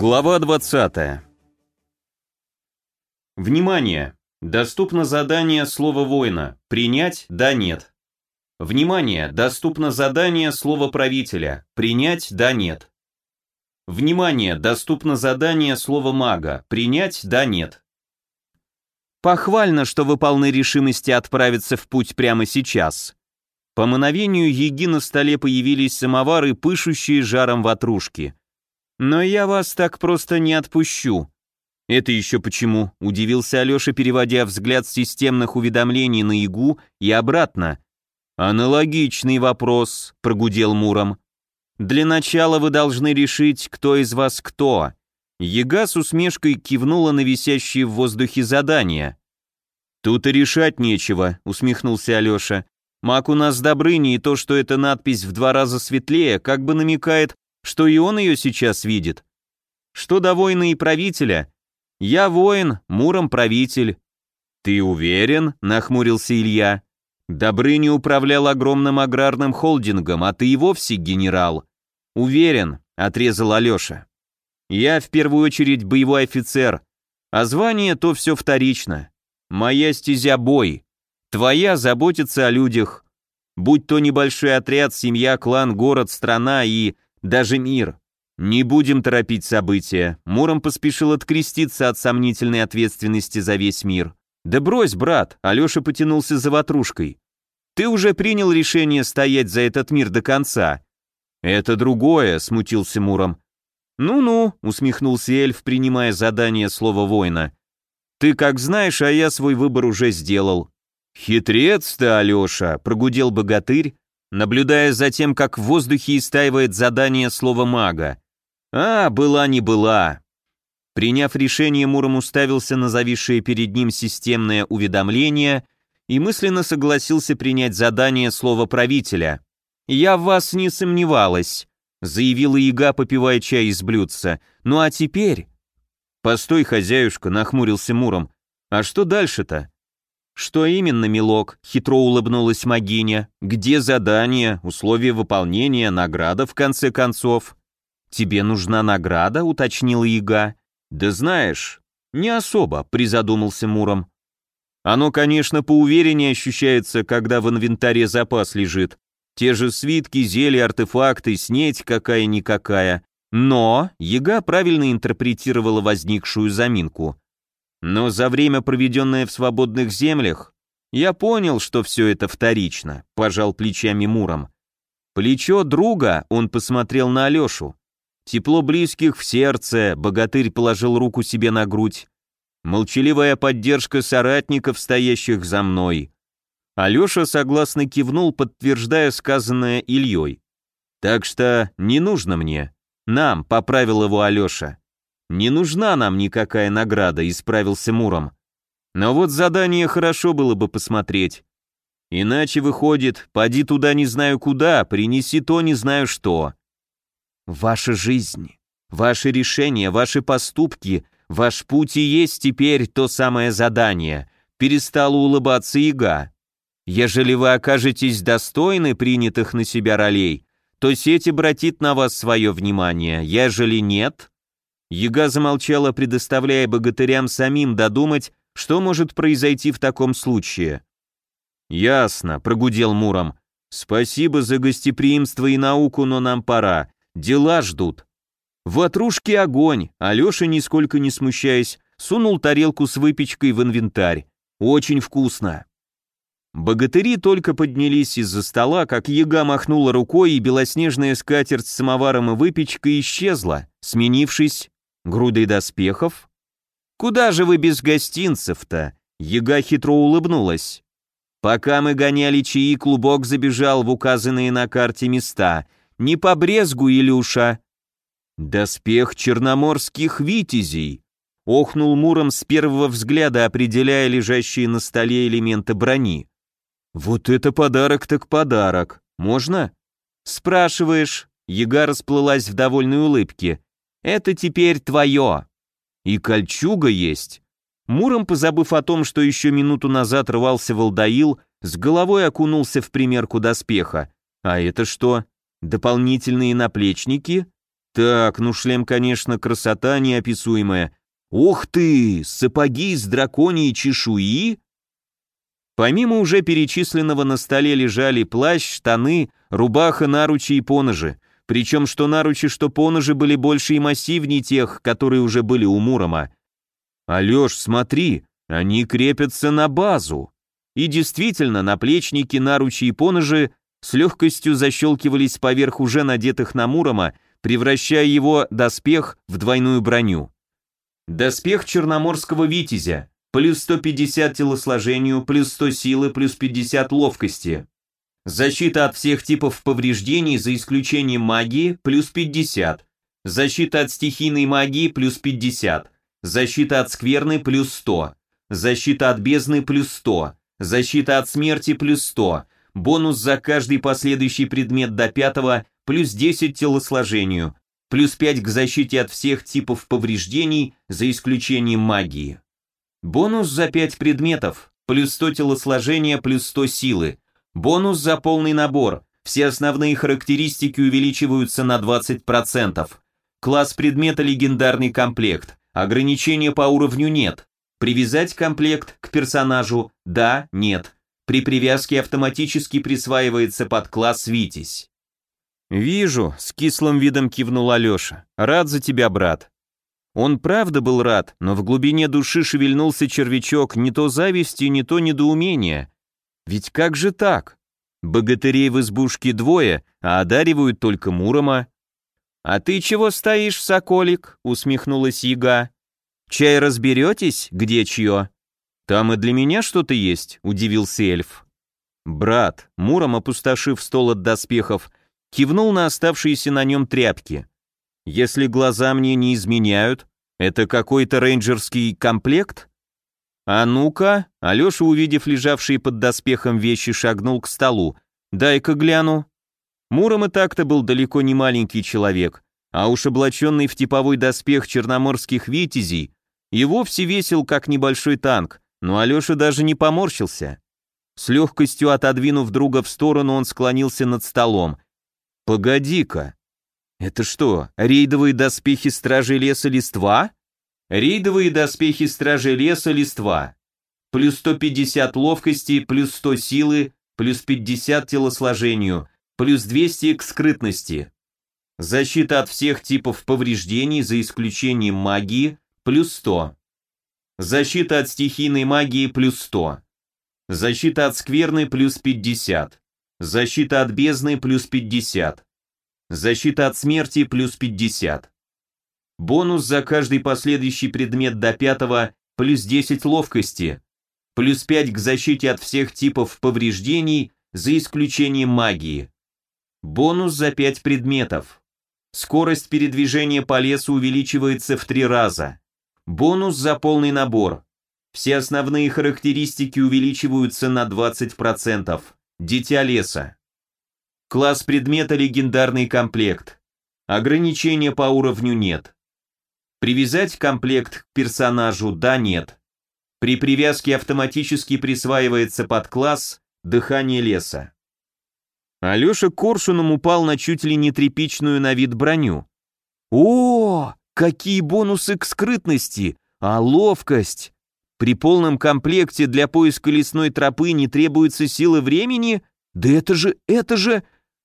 Глава 20. Внимание! Доступно задание слова воина. Принять? Да, нет. Внимание! Доступно задание слова правителя. Принять? Да, нет. Внимание! Доступно задание слова мага. Принять? Да, нет. Похвально, что вы полны решимости отправиться в путь прямо сейчас. По мановению еги на столе появились самовары, пышущие жаром ватрушки. Но я вас так просто не отпущу. Это еще почему? Удивился Алеша, переводя взгляд с системных уведомлений на ягу и обратно. Аналогичный вопрос, прогудел Муром. Для начала вы должны решить, кто из вас кто. Яга с усмешкой кивнула на висящие в воздухе задания. «Тут и решать нечего», — усмехнулся Алеша. «Маг у нас Добрыни, и то, что эта надпись в два раза светлее, как бы намекает, что и он ее сейчас видит. Что до воина и правителя? Я воин, Муром правитель». «Ты уверен?» — нахмурился Илья. «Добрыня управлял огромным аграрным холдингом, а ты и вовсе генерал». «Уверен», — отрезал Алеша. «Я в первую очередь боевой офицер, а звание то все вторично. Моя стезя бой. Твоя заботиться о людях. Будь то небольшой отряд, семья, клан, город, страна и даже мир. Не будем торопить события. Муром поспешил откреститься от сомнительной ответственности за весь мир. Да брось, брат, Алеша потянулся за ватрушкой. Ты уже принял решение стоять за этот мир до конца. Это другое, смутился Муром. Ну-ну, усмехнулся эльф, принимая задание слова воина. Ты как знаешь, а я свой выбор уже сделал. Хитрец ты, Алеша, прогудел богатырь, наблюдая за тем, как в воздухе истаивает задание слова мага. А, была не была. Приняв решение, Муром уставился на зависшее перед ним системное уведомление и мысленно согласился принять задание слова правителя. «Я в вас не сомневалась», — заявила яга, попивая чай из блюдца. «Ну а теперь...» «Постой, хозяюшка», — нахмурился Муром. «А что дальше-то?» «Что именно, милок?» — хитро улыбнулась Магиня. «Где задание, условия выполнения, награда, в конце концов?» «Тебе нужна награда?» — уточнила Яга. «Да знаешь, не особо», — призадумался Муром. «Оно, конечно, поувереннее ощущается, когда в инвентаре запас лежит. Те же свитки, зелья, артефакты, снеть какая-никакая. Но Яга правильно интерпретировала возникшую заминку. Но за время, проведенное в свободных землях, я понял, что все это вторично, пожал плечами Муром. Плечо друга, он посмотрел на Алешу. Тепло близких в сердце, богатырь положил руку себе на грудь. Молчаливая поддержка соратников, стоящих за мной. Алеша согласно кивнул, подтверждая сказанное Ильей. «Так что не нужно мне. «Нам», — поправил его Алеша. «Не нужна нам никакая награда», — исправился Муром. «Но вот задание хорошо было бы посмотреть. Иначе выходит, поди туда не знаю куда, принеси то не знаю что». «Ваша жизнь, ваши решения, ваши поступки, ваш путь и есть теперь то самое задание», — перестала улыбаться Ига. «Ежели вы окажетесь достойны принятых на себя ролей, то сеть обратит на вас свое внимание, ежели нет...» Яга замолчала, предоставляя богатырям самим додумать, что может произойти в таком случае. «Ясно», — прогудел Муром. «Спасибо за гостеприимство и науку, но нам пора. Дела ждут». В отружке огонь, Алеша, нисколько не смущаясь, сунул тарелку с выпечкой в инвентарь. «Очень вкусно». Богатыри только поднялись из-за стола, как яга махнула рукой, и белоснежная скатерть с самоваром и выпечкой исчезла, сменившись грудой доспехов. «Куда же вы без гостинцев-то?» Яга хитро улыбнулась. «Пока мы гоняли чаи, клубок забежал в указанные на карте места. Не побрезгу, Илюша!» «Доспех черноморских витязей!» Охнул Муром с первого взгляда, определяя лежащие на столе элементы брони. «Вот это подарок так подарок. Можно?» «Спрашиваешь». Яга расплылась в довольной улыбке. «Это теперь твое». «И кольчуга есть». Муром, позабыв о том, что еще минуту назад рвался Волдаил, с головой окунулся в примерку доспеха. «А это что? Дополнительные наплечники?» Так, ну шлем, конечно, красота неописуемая. Ух ты, сапоги из драконьей чешуи? Помимо уже перечисленного на столе лежали плащ, штаны, рубаха, наручи и поножи. Причем что наручи, что поножи были больше и массивнее тех, которые уже были у Мурома. «Алеш, смотри, они крепятся на базу». И действительно, наплечники, наручи и поножи с легкостью защелкивались поверх уже надетых на Мурома, превращая его доспех в двойную броню. Доспех черноморского витязя, плюс 150 телосложению, плюс 100 силы, плюс 50 ловкости. Защита от всех типов повреждений, за исключением магии, плюс 50. Защита от стихийной магии, плюс 50. Защита от скверны, плюс 100. Защита от бездны, плюс 100. Защита от смерти, плюс 100. Бонус за каждый последующий предмет до пятого, плюс 10 телосложению. Плюс 5 к защите от всех типов повреждений, за исключением магии. Бонус за 5 предметов, плюс 100 телосложения, плюс 100 силы Бонус за полный набор. Все основные характеристики увеличиваются на 20%. Класс предмета легендарный комплект. Ограничения по уровню нет. Привязать комплект к персонажу да, нет. При привязке автоматически присваивается под класс Витязь. «Вижу», — с кислым видом кивнул Алеша. «Рад за тебя, брат». Он правда был рад, но в глубине души шевельнулся червячок не то зависти, не то недоумения. Ведь как же так? Богатырей в избушке двое, а одаривают только Мурома. «А ты чего стоишь, соколик?» — усмехнулась яга. «Чай разберетесь, где чье?» «Там и для меня что-то есть», — удивился эльф. Брат, Муром, опустошив стол от доспехов, кивнул на оставшиеся на нем тряпки. «Если глаза мне не изменяют, это какой-то рейнджерский комплект?» «А ну-ка!» Алеша, увидев лежавшие под доспехом вещи, шагнул к столу. «Дай-ка гляну». Муром и так-то был далеко не маленький человек, а уж облаченный в типовой доспех черноморских витязей и вовсе весил, как небольшой танк, но Алеша даже не поморщился. С легкостью отодвинув друга в сторону, он склонился над столом. «Погоди-ка! Это что, рейдовые доспехи стражей леса листва?» Рейдовые доспехи стражи леса листва. Плюс 150 ловкости, плюс 100 силы, плюс 50 телосложению, плюс 200 к скрытности. Защита от всех типов повреждений, за исключением магии, плюс 100. Защита от стихийной магии, плюс 100. Защита от скверны, плюс 50. Защита от бездны, плюс 50. Защита от смерти, плюс 50. Бонус за каждый последующий предмет до пятого плюс 10 ловкости, плюс 5 к защите от всех типов повреждений, за исключением магии. Бонус за 5 предметов. Скорость передвижения по лесу увеличивается в 3 раза. Бонус за полный набор. Все основные характеристики увеличиваются на 20%. Дитя леса. Класс предмета легендарный комплект. Ограничения по уровню нет. Привязать комплект к персонажу да нет. При привязке автоматически присваивается под класс «Дыхание леса». Алеша коршуном упал на чуть ли не тряпичную на вид броню. О, какие бонусы к скрытности, а ловкость! При полном комплекте для поиска лесной тропы не требуется силы времени? Да это же, это же...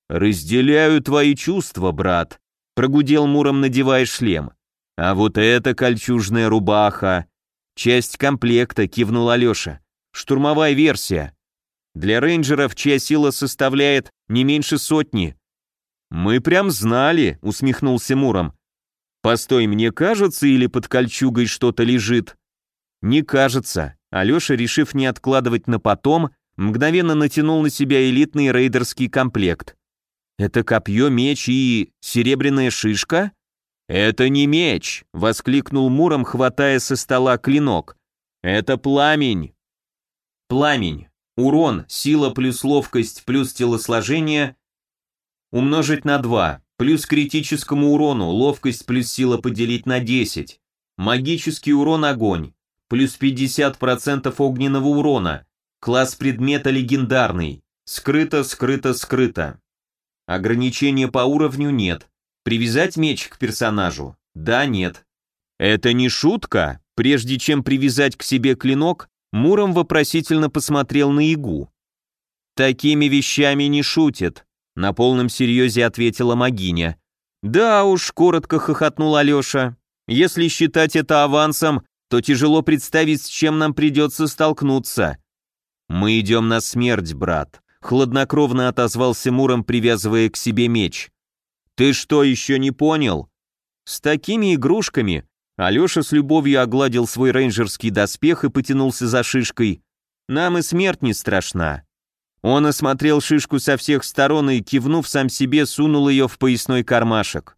Разделяю твои чувства, брат, прогудел Муром, надевая шлем. А вот это кольчужная рубаха. Часть комплекта, кивнул Алеша. Штурмовая версия. Для рейнджеров, чья сила составляет не меньше сотни. Мы прям знали, усмехнулся Муром. Постой, мне кажется, или под кольчугой что-то лежит? Не кажется. Алеша, решив не откладывать на потом, мгновенно натянул на себя элитный рейдерский комплект. Это копье, меч и серебряная шишка? «Это не меч!» — воскликнул Муром, хватая со стола клинок. «Это пламень!» Пламень. Урон, сила плюс ловкость плюс телосложение умножить на 2, плюс критическому урону, ловкость плюс сила поделить на 10. Магический урон огонь, плюс 50% огненного урона. Класс предмета легендарный. Скрыто, скрыто, скрыто. Ограничения по уровню нет. Привязать меч к персонажу? Да, нет. Это не шутка? Прежде чем привязать к себе клинок, Муром вопросительно посмотрел на Игу. «Такими вещами не шутят», — на полном серьезе ответила Магиня. «Да уж», — коротко хохотнул Алеша. «Если считать это авансом, то тяжело представить, с чем нам придется столкнуться». «Мы идем на смерть, брат», — хладнокровно отозвался Муром, привязывая к себе меч. «Ты что, еще не понял?» С такими игрушками Алеша с любовью огладил свой рейнджерский доспех и потянулся за шишкой. «Нам и смерть не страшна». Он осмотрел шишку со всех сторон и, кивнув сам себе, сунул ее в поясной кармашек.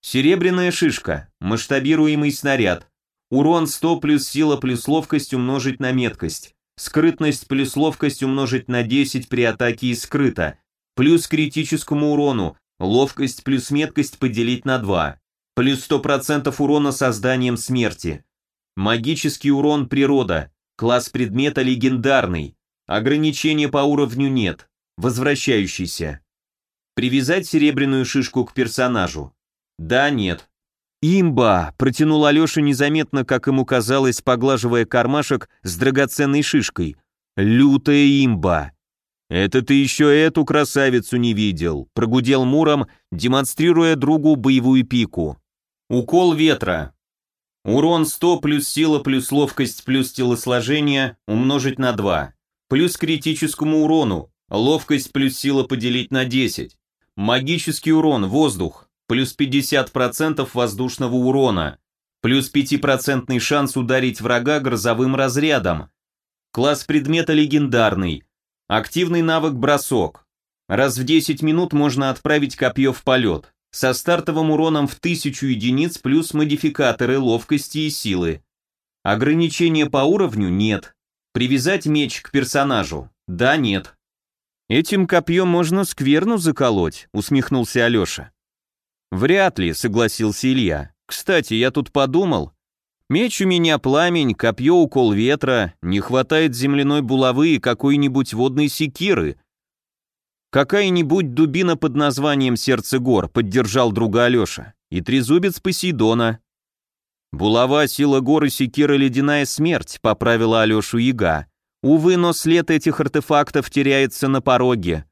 Серебряная шишка, масштабируемый снаряд. Урон 100 плюс сила плюс ловкость умножить на меткость. Скрытность плюс ловкость умножить на 10 при атаке и скрыто. Плюс критическому урону. Ловкость плюс меткость поделить на 2 плюс 100% урона созданием смерти. Магический урон природа, класс предмета легендарный, ограничения по уровню нет, возвращающийся. Привязать серебряную шишку к персонажу? Да, нет. «Имба!» – протянул Алеша незаметно, как ему казалось, поглаживая кармашек с драгоценной шишкой. «Лютая имба!» «Это ты еще эту красавицу не видел», – прогудел Муром, демонстрируя другу боевую пику. Укол ветра. Урон 100 плюс сила плюс ловкость плюс телосложение умножить на 2. Плюс критическому урону. Ловкость плюс сила поделить на 10. Магический урон, воздух. Плюс 50% воздушного урона. Плюс 5% шанс ударить врага грозовым разрядом. Класс предмета легендарный. Активный навык бросок. Раз в 10 минут можно отправить копье в полет со стартовым уроном в 1000 единиц плюс модификаторы ловкости и силы. Ограничения по уровню нет. Привязать меч к персонажу? Да, нет. Этим копьем можно скверну заколоть, усмехнулся Алеша. Вряд ли, согласился Илья. Кстати, я тут подумал. Меч у меня пламень, копье укол ветра, не хватает земляной булавы и какой-нибудь водной секиры, «Какая-нибудь дубина под названием «Сердце гор», — поддержал друга Алеша, и трезубец Посейдона. «Булава, сила горы, секира, ледяная смерть», — поправила Алешу яга. «Увы, но след этих артефактов теряется на пороге».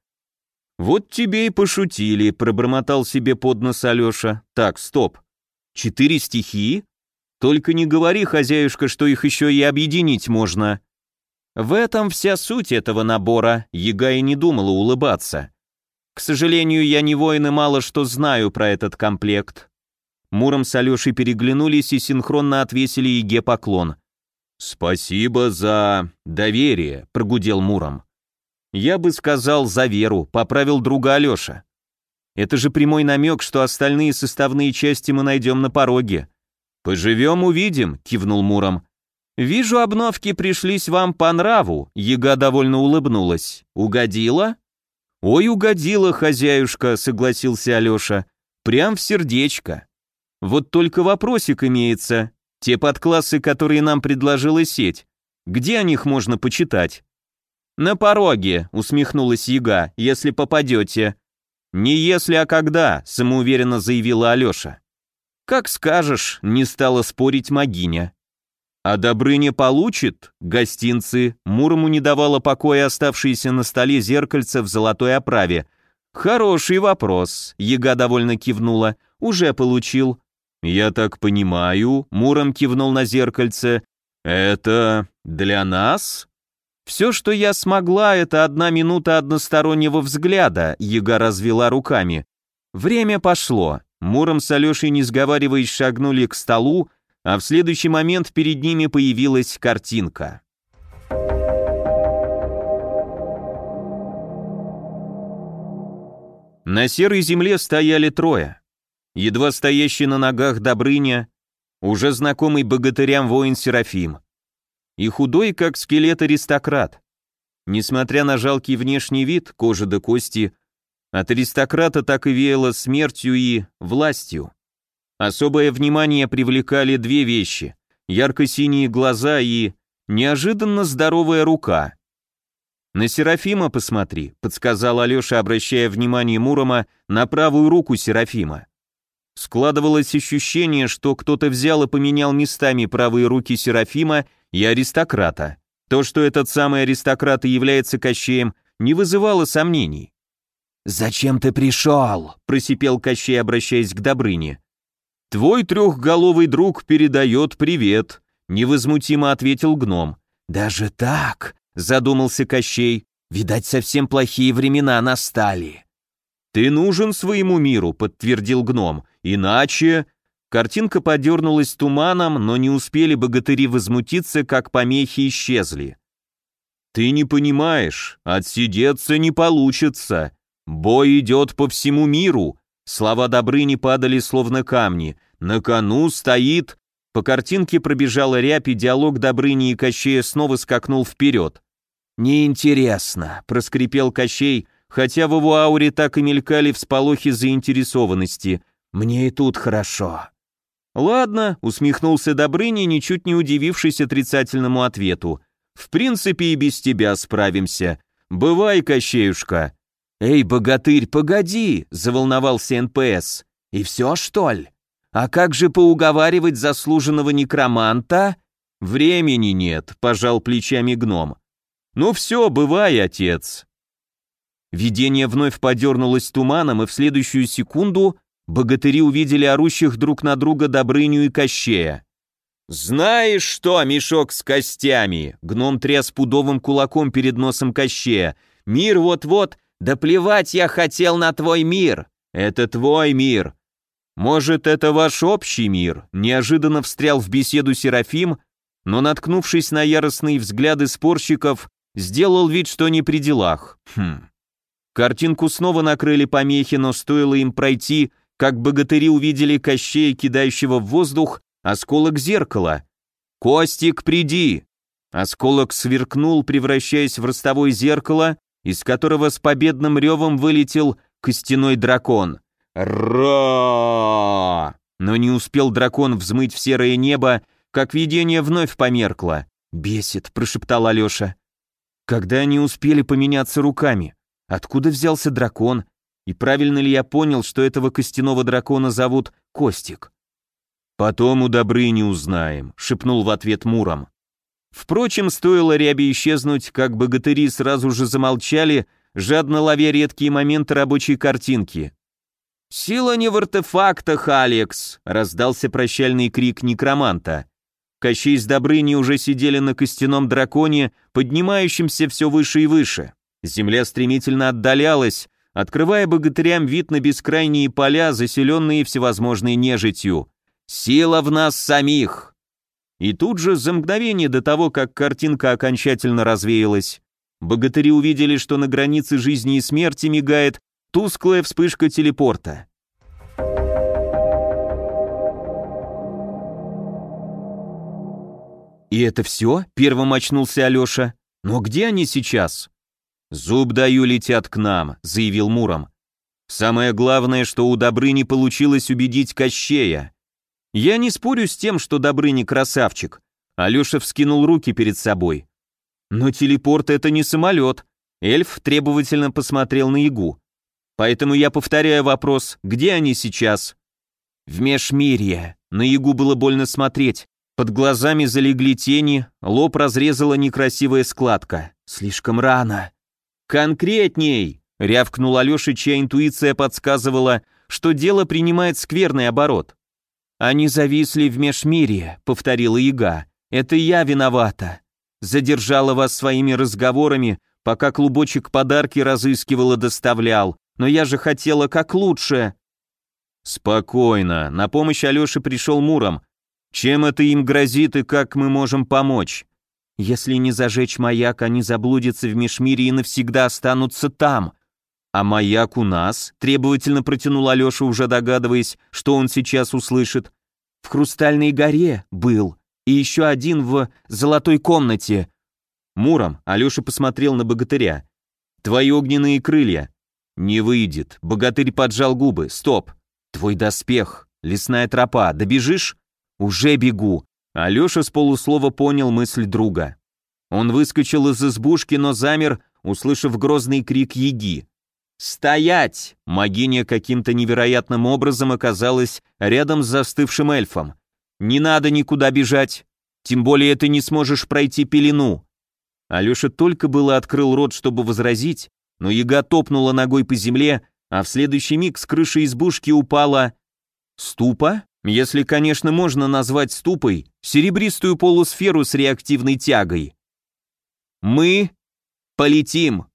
«Вот тебе и пошутили», — пробормотал себе под нос Алеша. «Так, стоп. Четыре стихии? Только не говори, хозяюшка, что их еще и объединить можно». В этом вся суть этого набора, Яга и не думала улыбаться. К сожалению, я не воин и мало что знаю про этот комплект. Муром с Алешей переглянулись и синхронно отвесили Еге поклон. «Спасибо за доверие», — прогудел Муром. «Я бы сказал за веру», — поправил друга Алеша. «Это же прямой намек, что остальные составные части мы найдем на пороге». «Поживем, увидим», — кивнул Муром. «Вижу, обновки пришлись вам по нраву», — Яга довольно улыбнулась. «Угодила?» «Ой, угодила, хозяюшка», — согласился Алеша. «Прям в сердечко». «Вот только вопросик имеется. Те подклассы, которые нам предложила сеть, где о них можно почитать?» «На пороге», — усмехнулась Яга, — «если попадете». «Не если, а когда», — самоуверенно заявила Алеша. «Как скажешь», — не стала спорить Магиня. А Добрыня получит? Гостинцы. Мурому не давало покоя оставшееся на столе зеркальце в золотой оправе. Хороший вопрос. Яга довольно кивнула. Уже получил. Я так понимаю, Муром кивнул на зеркальце. Это для нас? Все, что я смогла, это одна минута одностороннего взгляда, Яга развела руками. Время пошло. Муром с Алешей, не сговариваясь, шагнули к столу, а в следующий момент перед ними появилась картинка. На серой земле стояли трое. Едва стоящий на ногах Добрыня, уже знакомый богатырям воин Серафим, и худой, как скелет аристократ. Несмотря на жалкий внешний вид, кожа до кости, от аристократа так и веяло смертью и властью. Особое внимание привлекали две вещи – ярко-синие глаза и неожиданно здоровая рука. «На Серафима посмотри», – подсказал Алеша, обращая внимание Мурома на правую руку Серафима. Складывалось ощущение, что кто-то взял и поменял местами правые руки Серафима и аристократа. То, что этот самый аристократ и является Кощеем, не вызывало сомнений. «Зачем ты пришел?» – просипел Кощей, обращаясь к Добрыне. «Твой трехголовый друг передает привет», — невозмутимо ответил гном. «Даже так?» — задумался Кощей. «Видать, совсем плохие времена настали». «Ты нужен своему миру», — подтвердил гном. «Иначе...» Картинка подернулась туманом, но не успели богатыри возмутиться, как помехи исчезли. «Ты не понимаешь, отсидеться не получится. Бой идет по всему миру, Слова Добрыни падали словно камни. На кону стоит... По картинке пробежала рябь, и диалог Добрыни и Кощея снова скакнул вперед. «Неинтересно», — проскрипел Кощей, хотя в его ауре так и мелькали всполохи заинтересованности. «Мне и тут хорошо». «Ладно», — усмехнулся Добрыня, ничуть не удивившись отрицательному ответу. «В принципе, и без тебя справимся. Бывай, Кощеюшка». «Эй, богатырь, погоди!» — заволновался НПС. «И все, что ли? А как же поуговаривать заслуженного некроманта?» «Времени нет», — пожал плечами гном. «Ну все, бывай, отец». Видение вновь подернулось туманом, и в следующую секунду богатыри увидели орущих друг на друга Добрыню и Кощея. «Знаешь что, мешок с костями?» Гном тряс пудовым кулаком перед носом Кощея. «Мир вот-вот да плевать я хотел на твой мир. Это твой мир. Может, это ваш общий мир? Неожиданно встрял в беседу Серафим, но, наткнувшись на яростные взгляды спорщиков, сделал вид, что не при делах. Хм. Картинку снова накрыли помехи, но стоило им пройти, как богатыри увидели Кощея, кидающего в воздух, осколок зеркала. «Костик, приди!» Осколок сверкнул, превращаясь в ростовое зеркало, из которого с победным ревом вылетел костяной дракон. Ра! Но не успел дракон взмыть в серое небо, как видение вновь померкло. «Бесит», — прошептал Алеша. «Когда они успели поменяться руками? Откуда взялся дракон? И правильно ли я понял, что этого костяного дракона зовут Костик?» «Потом у Добрыни узнаем», — шепнул в ответ Муром. Впрочем, стоило ряби исчезнуть, как богатыри сразу же замолчали, жадно ловя редкие моменты рабочей картинки. «Сила не в артефактах, Алекс!» — раздался прощальный крик некроманта. Кощей с Добрыней уже сидели на костяном драконе, поднимающемся все выше и выше. Земля стремительно отдалялась, открывая богатырям вид на бескрайние поля, заселенные всевозможной нежитью. «Сила в нас самих!» И тут же, за мгновение до того, как картинка окончательно развеялась, богатыри увидели, что на границе жизни и смерти мигает тусклая вспышка телепорта. «И это все?» — первым очнулся Алеша. «Но где они сейчас?» «Зуб даю летят к нам», — заявил Муром. «Самое главное, что у Добрыни получилось убедить Кощея. Я не спорю с тем, что Добрыня красавчик. Алеша вскинул руки перед собой. Но телепорт это не самолет. Эльф требовательно посмотрел на Ягу. Поэтому я повторяю вопрос, где они сейчас? В межмирье. На Ягу было больно смотреть. Под глазами залегли тени, лоб разрезала некрасивая складка. Слишком рано. «Конкретней!» — рявкнул Алеша, чья интуиция подсказывала, что дело принимает скверный оборот. «Они зависли в межмирье», — повторила Яга. «Это я виновата. Задержала вас своими разговорами, пока клубочек подарки разыскивал и доставлял. Но я же хотела как лучше». «Спокойно. На помощь Алёше пришел Муром. Чем это им грозит и как мы можем помочь?» «Если не зажечь маяк, они заблудятся в межмире и навсегда останутся там», «А маяк у нас?» — требовательно протянул Алеша, уже догадываясь, что он сейчас услышит. «В Хрустальной горе был, и еще один в золотой комнате». Муром Алеша посмотрел на богатыря. «Твои огненные крылья». «Не выйдет». Богатырь поджал губы. «Стоп. Твой доспех. Лесная тропа. Добежишь?» «Уже бегу». Алеша с полуслова понял мысль друга. Он выскочил из избушки, но замер, услышав грозный крик Еги. «Стоять!» Магиня каким-то невероятным образом оказалась рядом с застывшим эльфом. «Не надо никуда бежать, тем более ты не сможешь пройти пелену». Алеша только было открыл рот, чтобы возразить, но яга топнула ногой по земле, а в следующий миг с крыши избушки упала... Ступа? Если, конечно, можно назвать ступой серебристую полусферу с реактивной тягой. «Мы полетим!»